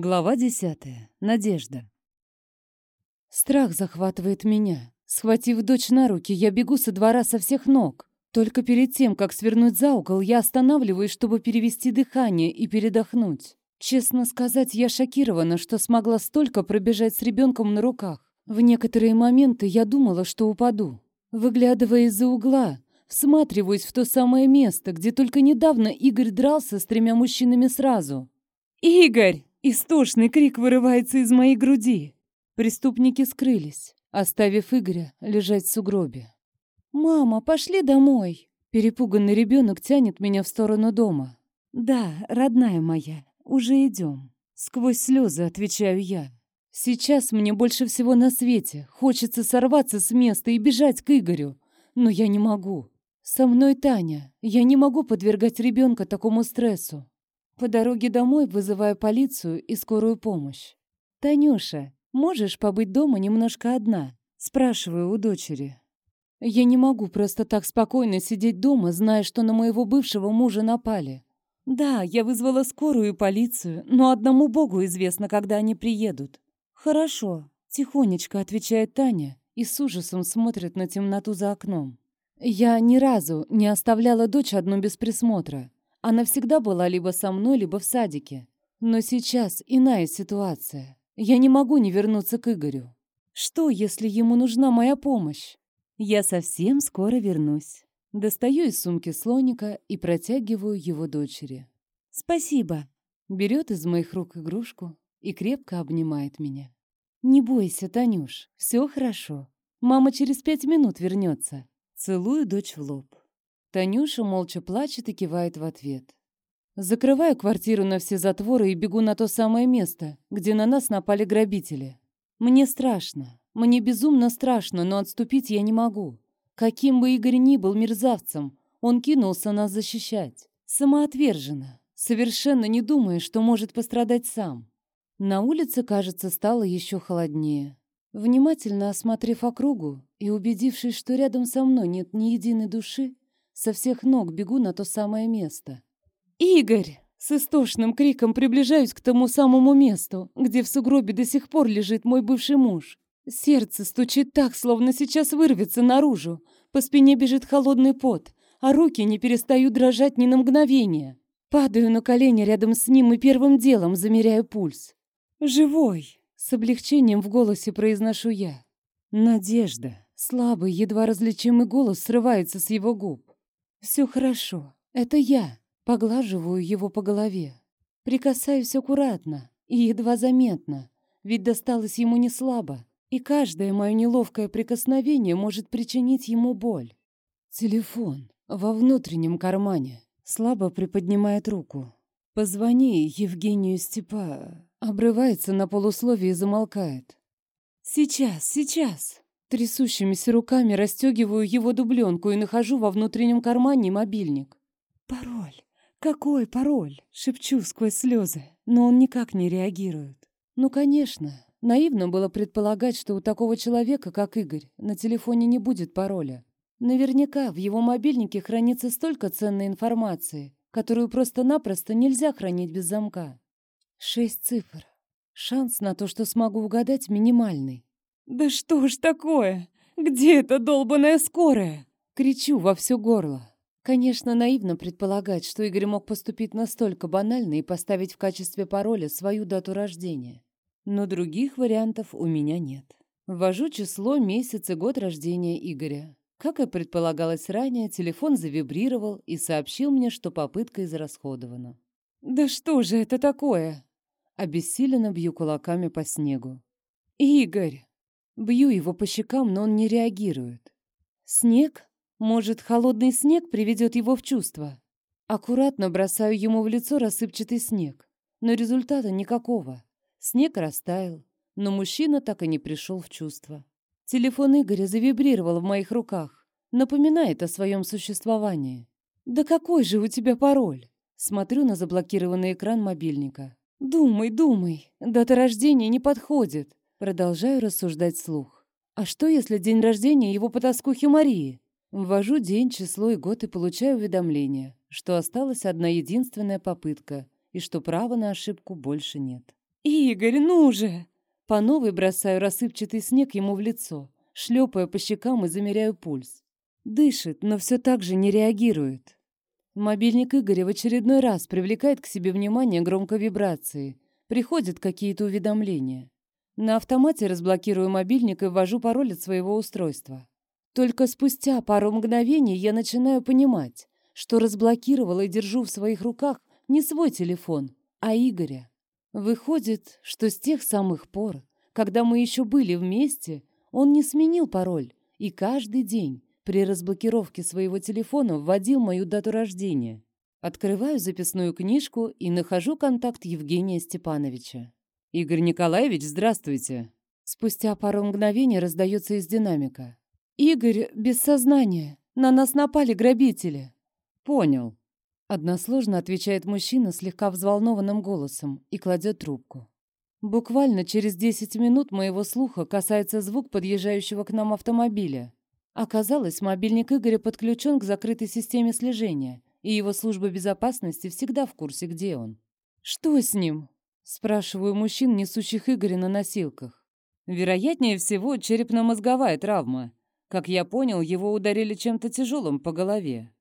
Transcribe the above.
Глава десятая. Надежда. Страх захватывает меня. Схватив дочь на руки, я бегу со двора со всех ног. Только перед тем, как свернуть за угол, я останавливаюсь, чтобы перевести дыхание и передохнуть. Честно сказать, я шокирована, что смогла столько пробежать с ребенком на руках. В некоторые моменты я думала, что упаду. Выглядывая из-за угла, всматриваюсь в то самое место, где только недавно Игорь дрался с тремя мужчинами сразу. «Игорь!» Истошный крик вырывается из моей груди. Преступники скрылись, оставив Игоря лежать в сугробе. «Мама, пошли домой!» Перепуганный ребенок тянет меня в сторону дома. «Да, родная моя, уже идем». Сквозь слезы отвечаю я. Сейчас мне больше всего на свете хочется сорваться с места и бежать к Игорю, но я не могу. Со мной Таня. Я не могу подвергать ребенка такому стрессу. По дороге домой вызываю полицию и скорую помощь. «Танюша, можешь побыть дома немножко одна?» Спрашиваю у дочери. Я не могу просто так спокойно сидеть дома, зная, что на моего бывшего мужа напали. Да, я вызвала скорую и полицию, но одному богу известно, когда они приедут. Хорошо, тихонечко отвечает Таня и с ужасом смотрит на темноту за окном. Я ни разу не оставляла дочь одну без присмотра. Она всегда была либо со мной, либо в садике. Но сейчас иная ситуация. Я не могу не вернуться к Игорю. Что, если ему нужна моя помощь? Я совсем скоро вернусь. Достаю из сумки слоника и протягиваю его дочери. «Спасибо!» Берет из моих рук игрушку и крепко обнимает меня. «Не бойся, Танюш, все хорошо. Мама через пять минут вернется». Целую дочь в лоб. Танюша молча плачет и кивает в ответ. Закрываю квартиру на все затворы и бегу на то самое место, где на нас напали грабители. Мне страшно. Мне безумно страшно, но отступить я не могу. Каким бы Игорь ни был мерзавцем, он кинулся нас защищать. Самоотверженно, совершенно не думая, что может пострадать сам. На улице, кажется, стало еще холоднее. Внимательно осмотрев округу и убедившись, что рядом со мной нет ни единой души, со всех ног бегу на то самое место. «Игорь!» С истошным криком приближаюсь к тому самому месту, где в сугробе до сих пор лежит мой бывший муж. Сердце стучит так, словно сейчас вырвется наружу. По спине бежит холодный пот, а руки не перестают дрожать ни на мгновение. Падаю на колени рядом с ним и первым делом замеряю пульс. «Живой!» — с облегчением в голосе произношу я. «Надежда!» Слабый, едва различимый голос срывается с его губ. Все хорошо. Это я. Поглаживаю его по голове. Прикасаюсь аккуратно и едва заметно, ведь досталось ему не слабо, и каждое мое неловкое прикосновение может причинить ему боль. Телефон во внутреннем кармане. Слабо приподнимает руку. «Позвони Евгению Степа...» Обрывается на полусловие и замолкает. «Сейчас, сейчас!» Трясущимися руками расстегиваю его дубленку и нахожу во внутреннем кармане мобильник. «Пароль! Какой пароль?» — шепчу сквозь слезы, но он никак не реагирует. Ну, конечно, наивно было предполагать, что у такого человека, как Игорь, на телефоне не будет пароля. Наверняка в его мобильнике хранится столько ценной информации, которую просто-напросто нельзя хранить без замка. Шесть цифр. Шанс на то, что смогу угадать, минимальный. «Да что ж такое? Где эта долбаная скорая?» Кричу во все горло. Конечно, наивно предполагать, что Игорь мог поступить настолько банально и поставить в качестве пароля свою дату рождения. Но других вариантов у меня нет. Ввожу число, месяц и год рождения Игоря. Как и предполагалось ранее, телефон завибрировал и сообщил мне, что попытка израсходована. «Да что же это такое?» Обессиленно бью кулаками по снегу. «Игорь!» Бью его по щекам, но он не реагирует. Снег? Может, холодный снег приведет его в чувство? Аккуратно бросаю ему в лицо рассыпчатый снег, но результата никакого. Снег растаял, но мужчина так и не пришел в чувство. Телефон Игоря завибрировал в моих руках, напоминает о своем существовании. «Да какой же у тебя пароль?» Смотрю на заблокированный экран мобильника. «Думай, думай, дата рождения не подходит. Продолжаю рассуждать слух. А что, если день рождения его потаскухи Марии? Ввожу день, число и год и получаю уведомление, что осталась одна единственная попытка и что права на ошибку больше нет. «Игорь, ну же!» По новой бросаю рассыпчатый снег ему в лицо, шлепая по щекам и замеряю пульс. Дышит, но все так же не реагирует. Мобильник Игоря в очередной раз привлекает к себе внимание громкой вибрации. Приходят какие-то уведомления. На автомате разблокирую мобильник и ввожу пароль от своего устройства. Только спустя пару мгновений я начинаю понимать, что разблокировала и держу в своих руках не свой телефон, а Игоря. Выходит, что с тех самых пор, когда мы еще были вместе, он не сменил пароль и каждый день при разблокировке своего телефона вводил мою дату рождения. Открываю записную книжку и нахожу контакт Евгения Степановича. «Игорь Николаевич, здравствуйте!» Спустя пару мгновений раздается из динамика. «Игорь, без сознания. На нас напали грабители». «Понял», Односложно отвечает мужчина слегка взволнованным голосом и кладет трубку. Буквально через 10 минут моего слуха касается звук подъезжающего к нам автомобиля. Оказалось, мобильник Игоря подключен к закрытой системе слежения, и его служба безопасности всегда в курсе, где он. «Что с ним?» – спрашиваю мужчин, несущих Игоря на носилках. Вероятнее всего, черепно-мозговая травма. Как я понял, его ударили чем-то тяжелым по голове.